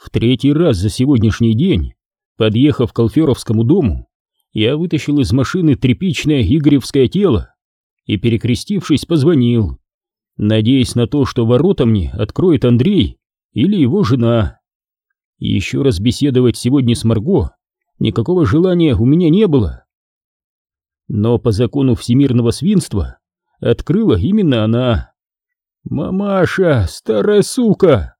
В третий раз за сегодняшний день, подъехав к Алферовскому дому, я вытащил из машины тряпичное игоревское тело и, перекрестившись, позвонил, надеясь на то, что ворота мне откроет Андрей или его жена. Еще раз беседовать сегодня с Марго никакого желания у меня не было. Но по закону всемирного свинства открыла именно она. «Мамаша, старая сука!»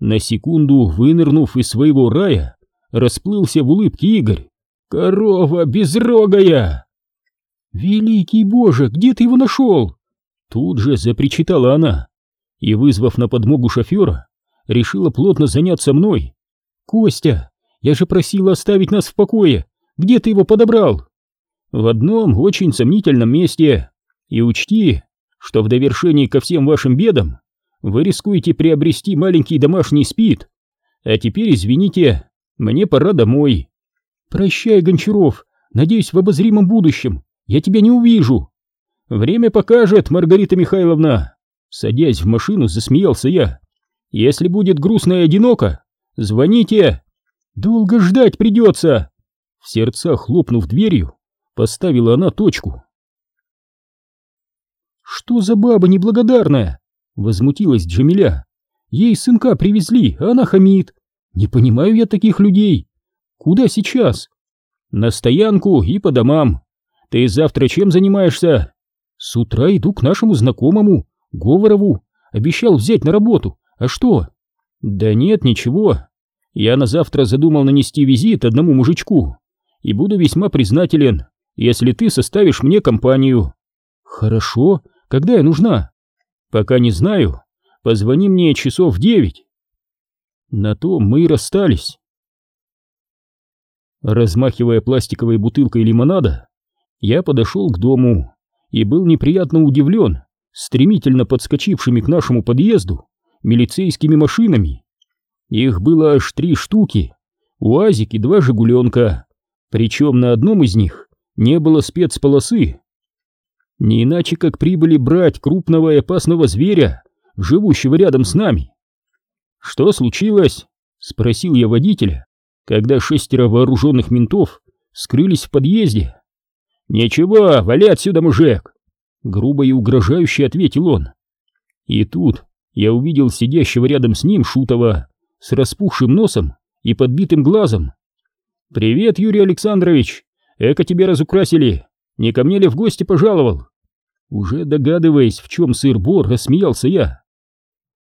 На секунду, вынырнув из своего рая, расплылся в улыбке Игорь. «Корова безрогая!» «Великий Боже, где ты его нашел?» Тут же запричитала она и, вызвав на подмогу шофера, решила плотно заняться мной. «Костя, я же просила оставить нас в покое. Где ты его подобрал?» «В одном очень сомнительном месте. И учти, что в довершении ко всем вашим бедам вы рискуете приобрести маленький домашний спид. А теперь, извините, мне пора домой». «Прощай, Гончаров, надеюсь, в обозримом будущем я тебя не увижу». «Время покажет, Маргарита Михайловна!» Садясь в машину, засмеялся я. «Если будет грустно и одиноко, звоните!» «Долго ждать придется!» В сердцах хлопнув дверью, поставила она точку. «Что за баба неблагодарная?» Возмутилась Джамиля. «Ей сынка привезли, а она хамит. Не понимаю я таких людей. Куда сейчас?» «На стоянку и по домам. Ты завтра чем занимаешься?» С утра иду к нашему знакомому, Говорову. Обещал взять на работу. А что? Да нет, ничего. Я на завтра задумал нанести визит одному мужичку. И буду весьма признателен, если ты составишь мне компанию. Хорошо. Когда я нужна? Пока не знаю. Позвони мне часов в девять. На то мы и расстались. Размахивая пластиковой бутылкой лимонада, я подошел к дому и был неприятно удивлен стремительно подскочившими к нашему подъезду милицейскими машинами. Их было аж три штуки, УАЗик и два «Жигуленка», причем на одном из них не было спецполосы. Не иначе как прибыли брать крупного и опасного зверя, живущего рядом с нами. «Что случилось?» — спросил я водителя, когда шестеро вооруженных ментов скрылись в подъезде. «Ничего, вали отсюда, мужик!» Грубо и угрожающе ответил он. И тут я увидел сидящего рядом с ним Шутова с распухшим носом и подбитым глазом. «Привет, Юрий Александрович! Эко тебе разукрасили! Не ко мне ли в гости пожаловал?» Уже догадываясь, в чем сыр-бор, рассмеялся я.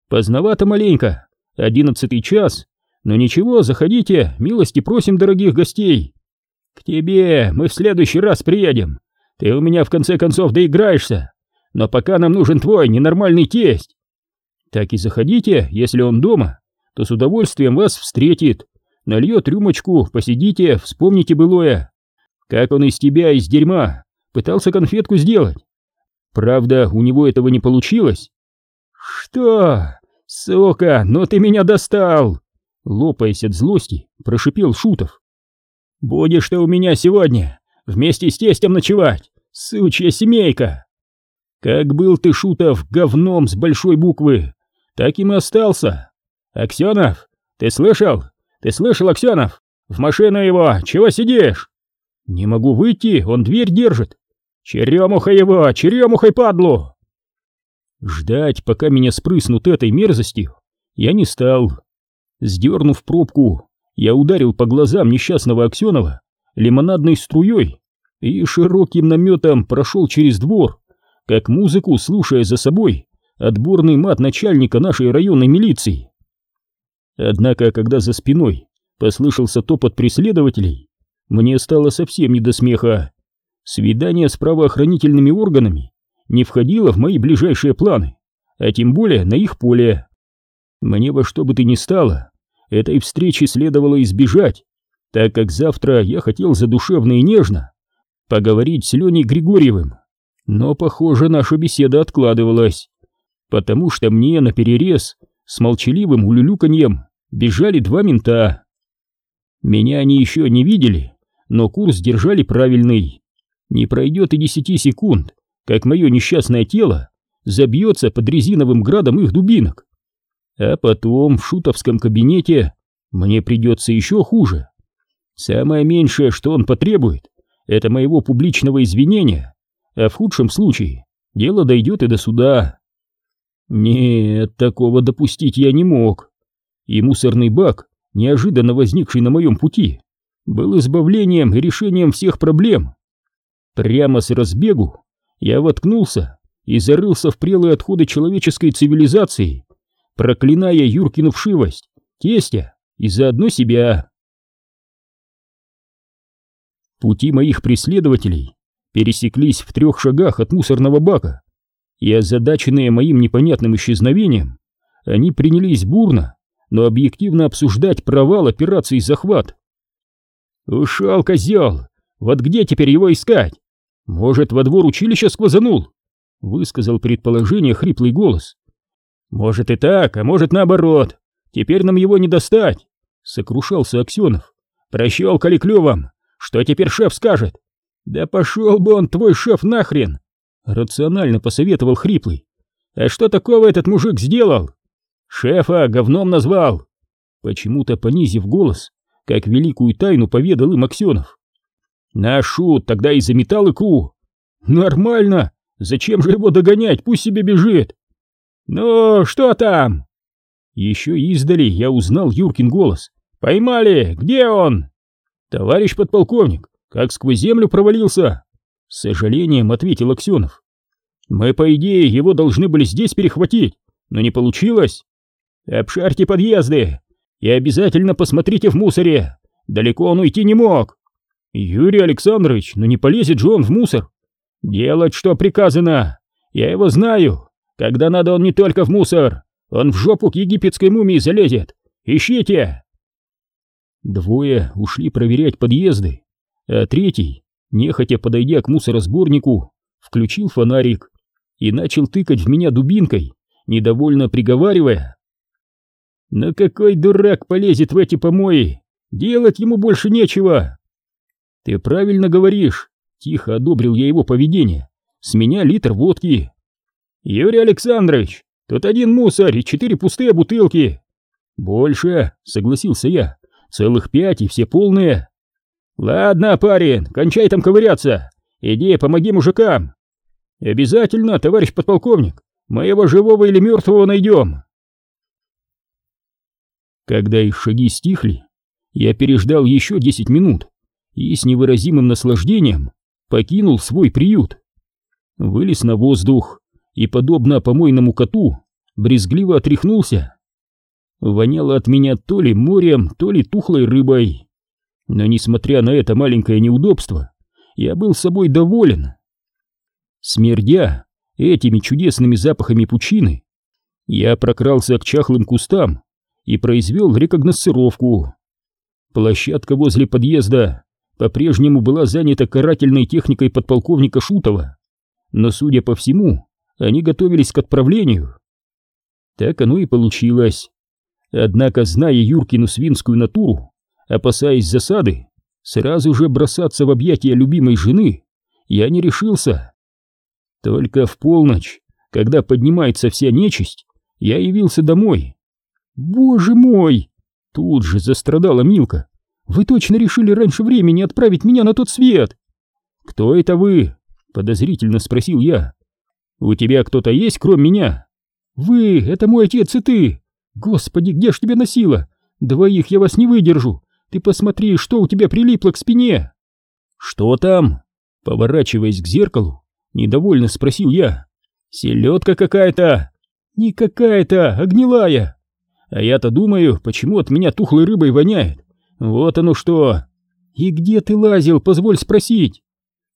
«Поздновато маленько, одиннадцатый час, но ничего, заходите, милости просим дорогих гостей!» «К тебе мы в следующий раз приедем. Ты у меня в конце концов доиграешься. Но пока нам нужен твой ненормальный тесть». «Так и заходите, если он дома, то с удовольствием вас встретит. Нальет рюмочку, посидите, вспомните былое. Как он из тебя, из дерьма, пытался конфетку сделать. Правда, у него этого не получилось». «Что? Сука, ну ты меня достал!» Лопаясь от злости, прошипел Шутов. Будешь ты у меня сегодня вместе с тестем ночевать, сучья семейка. Как был ты, Шутов, говном с большой буквы, так им и остался. Аксенов, ты слышал? Ты слышал, Аксенов? В машину его, чего сидишь? Не могу выйти, он дверь держит. Черемуха его, черемухой падлу! Ждать, пока меня спрыснут этой мерзостью, я не стал. Сдернув пробку, я ударил по глазам несчастного Аксенова лимонадной струей и широким наметом прошел через двор, как музыку слушая за собой отборный мат начальника нашей районной милиции. Однако, когда за спиной послышался топот преследователей, мне стало совсем не до смеха. Свидание с правоохранительными органами не входило в мои ближайшие планы, а тем более на их поле. Мне во что бы то ни стало этой встречи следовало избежать, так как завтра я хотел задушевно и нежно поговорить с Леней Григорьевым. Но, похоже, наша беседа откладывалась, потому что мне на перерез с молчаливым улюлюканьем бежали два мента. Меня они еще не видели, но курс держали правильный. Не пройдет и десяти секунд, как мое несчастное тело забьется под резиновым градом их дубинок. А потом в шутовском кабинете мне придется еще хуже. Самое меньшее, что он потребует, это моего публичного извинения, а в худшем случае дело дойдет и до суда. Нет, такого допустить я не мог. И мусорный бак, неожиданно возникший на моем пути, был избавлением и решением всех проблем. Прямо с разбегу я воткнулся и зарылся в прелые отходы человеческой цивилизации, проклиная Юркину вшивость, тестя и заодно себя. Пути моих преследователей пересеклись в трех шагах от мусорного бака, и озадаченные моим непонятным исчезновением, они принялись бурно, но объективно обсуждать провал операции «Захват». «Ушел козел! Вот где теперь его искать? Может, во двор училища сквозанул?» — высказал предположение хриплый голос. «Может и так, а может наоборот. Теперь нам его не достать!» — сокрушался Аксенов. «Прощелкали клювом! Что теперь шеф скажет? Да пошел бы он, твой шеф, нахрен! Рационально посоветовал хриплый. А что такого этот мужик сделал? Шефа говном назвал. Почему-то понизив голос, как великую тайну поведал им Аксенов. Наш шут тогда и заметал икру. Нормально. Зачем же его догонять? Пусть себе бежит. Ну, что там? Еще издали я узнал Юркин голос. Поймали! Где он? «Товарищ подполковник, как сквозь землю провалился!» С сожалением ответил Аксенов. «Мы, по идее, его должны были здесь перехватить, но не получилось. Обшарьте подъезды и обязательно посмотрите в мусоре. Далеко он уйти не мог. Юрий Александрович, ну не полезет же он в мусор. Делать, что приказано. Я его знаю. Когда надо, он не только в мусор. Он в жопу к египетской мумии залезет. Ищите!» Двое ушли проверять подъезды, а третий, нехотя подойдя к мусоросборнику, включил фонарик и начал тыкать в меня дубинкой, недовольно приговаривая. «Но какой дурак полезет в эти помои? Делать ему больше нечего!» «Ты правильно говоришь», — тихо одобрил я его поведение. «С меня литр водки». «Юрий Александрович, тут один мусор и четыре пустые бутылки». «Больше», — согласился я. Целых пять и все полные. Ладно, парень, кончай там ковыряться. Иди, помоги мужикам. Обязательно, товарищ подполковник. Мы его живого или мертвого найдем. Когда их шаги стихли, я переждал еще десять минут и с невыразимым наслаждением покинул свой приют. Вылез на воздух и, подобно помойному коту, брезгливо отряхнулся. Воняло от меня то ли морем, то ли тухлой рыбой. Но несмотря на это маленькое неудобство, я был собой доволен. Смердя этими чудесными запахами пучины, я прокрался к чахлым кустам и произвел рекогносцировку. Площадка возле подъезда по-прежнему была занята карательной техникой подполковника Шутова, но, судя по всему, они готовились к отправлению. Так оно и получилось. Однако, зная Юркину свинскую натуру, опасаясь засады, сразу же бросаться в объятия любимой жены, я не решился. Только в полночь, когда поднимается вся нечисть, я явился домой. «Боже мой!» Тут же застрадала Милка. «Вы точно решили раньше времени отправить меня на тот свет?» «Кто это вы?» — подозрительно спросил я. «У тебя кто-то есть, кроме меня?» «Вы, это мой отец и ты!» «Господи, где ж тебя носило? Двоих я вас не выдержу! Ты посмотри, что у тебя прилипло к спине!» «Что там?» Поворачиваясь к зеркалу, недовольно спросил я. «Селедка какая-то!» «Не какая-то, а гнилая!» «А я-то думаю, почему от меня тухлой рыбой воняет? Вот оно что!» «И где ты лазил, позволь спросить?»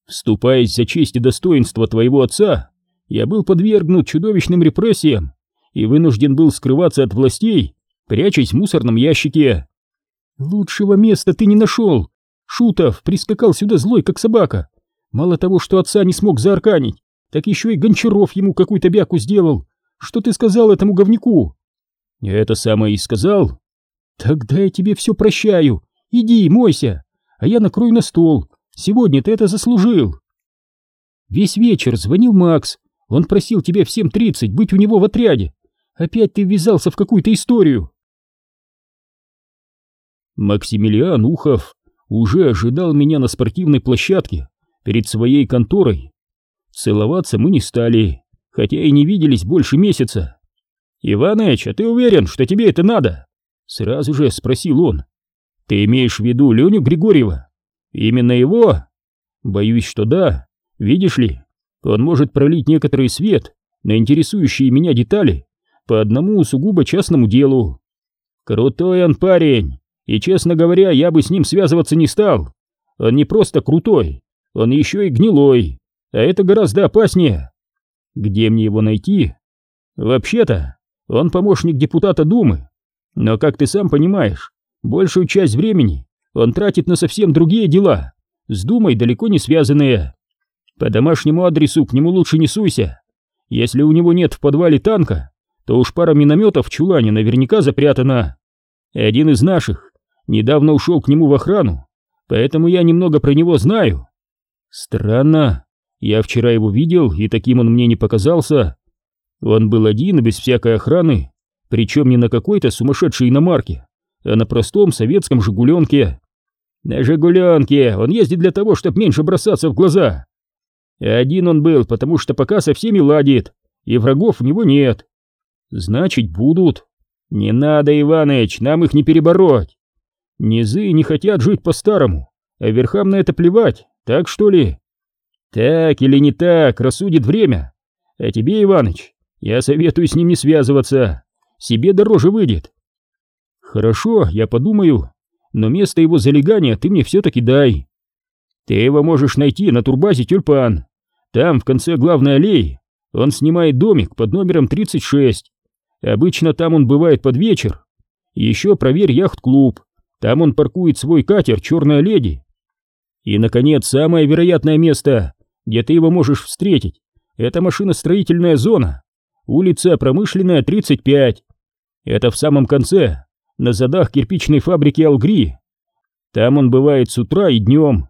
Вступаясь за честь и достоинство твоего отца, я был подвергнут чудовищным репрессиям и вынужден был скрываться от властей, прячась в мусорном ящике. Лучшего места ты не нашел. Шутов прискакал сюда злой, как собака. Мало того, что отца не смог заарканить, так еще и Гончаров ему какую-то бяку сделал. Что ты сказал этому говнюку? Я это самое и сказал. Тогда я тебе все прощаю. Иди, мойся, а я накрою на стол. Сегодня ты это заслужил. Весь вечер звонил Макс. Он просил тебя в 7.30 быть у него в отряде. Опять ты ввязался в какую-то историю. Максимилиан Ухов уже ожидал меня на спортивной площадке перед своей конторой. Целоваться мы не стали, хотя и не виделись больше месяца. «Иваныч, а ты уверен, что тебе это надо?» Сразу же спросил он. «Ты имеешь в виду Леню Григорьева? Именно его?» «Боюсь, что да. Видишь ли, он может пролить некоторый свет на интересующие меня детали по одному сугубо частному делу. Крутой он парень, и, честно говоря, я бы с ним связываться не стал. Он не просто крутой, он еще и гнилой, а это гораздо опаснее. Где мне его найти? Вообще-то, он помощник депутата Думы, но, как ты сам понимаешь, большую часть времени он тратит на совсем другие дела, с Думой далеко не связанные. По домашнему адресу к нему лучше не суйся. Если у него нет в подвале танка, то уж пара минометов в чулане наверняка запрятана. Один из наших недавно ушел к нему в охрану, поэтому я немного про него знаю. Странно, я вчера его видел, и таким он мне не показался. Он был один без всякой охраны, причем не на какой-то сумасшедшей иномарке, а на простом советском «Жигуленке». На «Жигуленке» он ездит для того, чтобы меньше бросаться в глаза. Один он был, потому что пока со всеми ладит, и врагов у него нет. Значит, будут. Не надо, Иваныч, нам их не перебороть. Низы не хотят жить по-старому, а верхам на это плевать, так что ли? Так или не так, рассудит время. А тебе, Иваныч, я советую с ним не связываться. Себе дороже выйдет. Хорошо, я подумаю, но место его залегания ты мне все-таки дай. Ты его можешь найти на турбазе Тюльпан. Там, в конце главной аллеи, он снимает домик под номером 36. Обычно там он бывает под вечер. Еще проверь яхт-клуб. Там он паркует свой катер «Черная леди». И, наконец, самое вероятное место, где ты его можешь встретить, это машиностроительная зона. Улица Промышленная, 35. Это в самом конце, на задах кирпичной фабрики «Алгри». Там он бывает с утра и днем.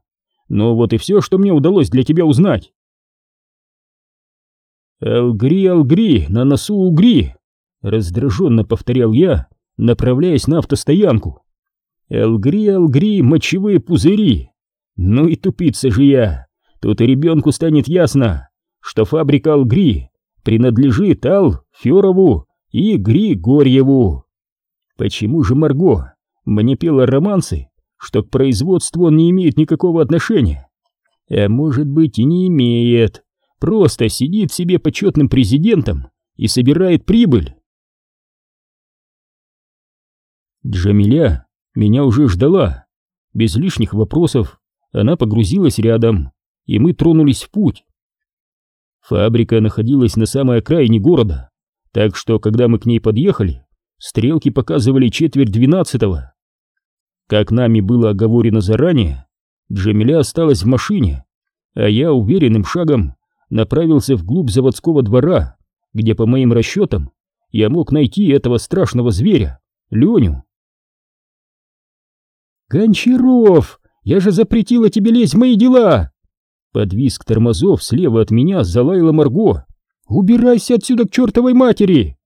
Ну вот и все, что мне удалось для тебя узнать. «Алгри, Алгри, на носу угри!» Раздраженно повторял я, направляясь на автостоянку. «Алгри, Алгри, мочевые пузыри!» Ну и тупица же я! Тут и ребенку станет ясно, что фабрика Алгри принадлежит Ал Ферову и Григорьеву. Почему же Марго мне пела романсы, что к производству он не имеет никакого отношения? А может быть и не имеет, просто сидит себе почетным президентом и собирает прибыль. Джамиля меня уже ждала. Без лишних вопросов она погрузилась рядом, и мы тронулись в путь. Фабрика находилась на самой окраине города, так что, когда мы к ней подъехали, стрелки показывали четверть двенадцатого. Как нами было оговорено заранее, Джамиля осталась в машине, а я уверенным шагом направился вглубь заводского двора, где, по моим расчетам, я мог найти этого страшного зверя, Леню. «Гончаров, я же запретила тебе лезть в мои дела!» Под визг тормозов слева от меня залаяла Марго. «Убирайся отсюда к чертовой матери!»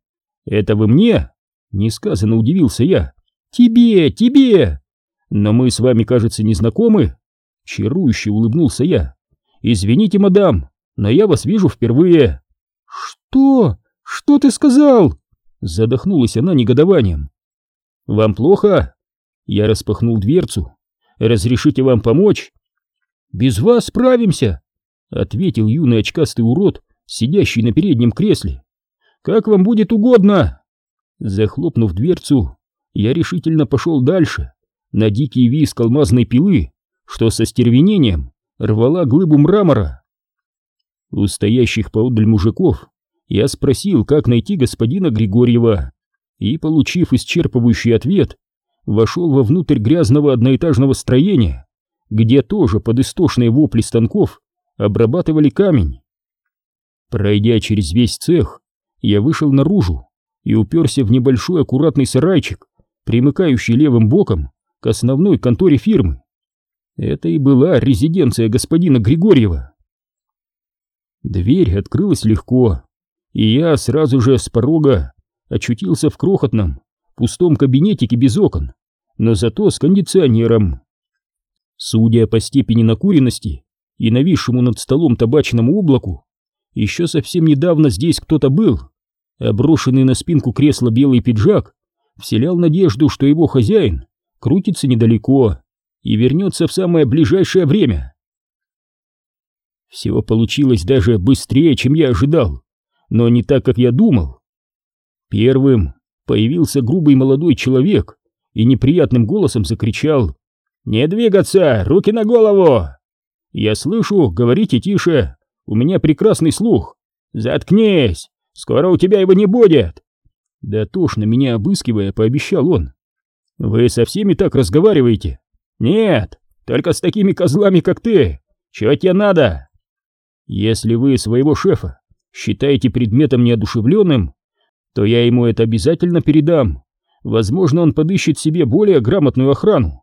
«Это вы мне?» Несказанно удивился я. «Тебе, тебе!» «Но мы с вами, кажется, не знакомы?» Чарующе улыбнулся я. «Извините, мадам, но я вас вижу впервые». «Что? Что ты сказал?» Задохнулась она негодованием. «Вам плохо?» Я распахнул дверцу. «Разрешите вам помочь?» «Без вас справимся!» Ответил юный очкастый урод, сидящий на переднем кресле. «Как вам будет угодно!» Захлопнув дверцу, я решительно пошел дальше, на дикий виск алмазной пилы, что со стервенением рвала глыбу мрамора. У стоящих поодаль мужиков я спросил, как найти господина Григорьева, и, получив исчерпывающий ответ, вошел вовнутрь грязного одноэтажного строения, где тоже под истошные вопли станков обрабатывали камень. Пройдя через весь цех, я вышел наружу и уперся в небольшой аккуратный сарайчик, примыкающий левым боком к основной конторе фирмы. Это и была резиденция господина Григорьева. Дверь открылась легко, и я сразу же с порога очутился в крохотном, пустом кабинетике без окон, но зато с кондиционером. Судя по степени накуренности и нависшему над столом табачному облаку, еще совсем недавно здесь кто-то был. Оброшенный на спинку кресла белый пиджак вселял надежду, что его хозяин крутится недалеко и вернется в самое ближайшее время. Все получилось даже быстрее, чем я ожидал, но не так, как я думал. Первым появился грубый молодой человек и неприятным голосом закричал «Не двигаться! Руки на голову!» «Я слышу, говорите тише, у меня прекрасный слух!» «Заткнись! Скоро у тебя его не будет!» Да тошно меня обыскивая, пообещал он. «Вы со всеми так разговариваете?» «Нет, только с такими козлами, как ты! Чего тебе надо?» «Если вы своего шефа считаете предметом неодушевленным, то я ему это обязательно передам. Возможно, он подыщет себе более грамотную охрану.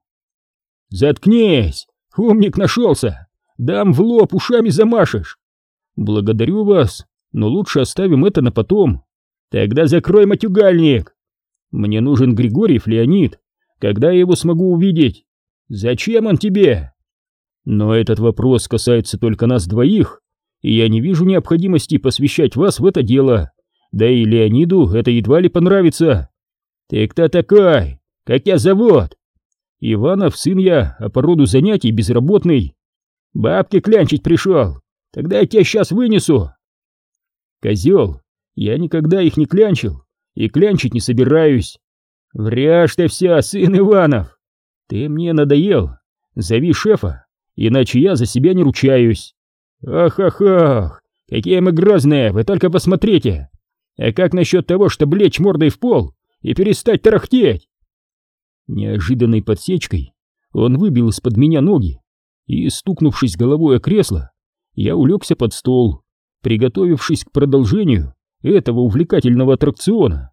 Заткнись! Умник нашелся! Дам в лоб, ушами замашешь! Благодарю вас, но лучше оставим это на потом. Тогда закрой матюгальник! Мне нужен Григорьев Леонид. Когда я его смогу увидеть? Зачем он тебе? Но этот вопрос касается только нас двоих, и я не вижу необходимости посвящать вас в это дело. Да и Леониду это едва ли понравится. Ты кто такой? Как тебя зовут? Иванов, сын я, а по роду занятий безработный. Бабки клянчить пришел. Тогда я тебя сейчас вынесу. Козел, я никогда их не клянчил и клянчить не собираюсь. Вряжь ты вся, сын Иванов. Ты мне надоел. Зови шефа, иначе я за себя не ручаюсь. Ах-ах-ах, какие мы грозные, вы только посмотрите. А как насчет того, чтобы лечь мордой в пол и перестать тарахтеть? Неожиданной подсечкой он выбил из-под меня ноги, и, стукнувшись головой о кресло, я улегся под стол, приготовившись к продолжению этого увлекательного аттракциона.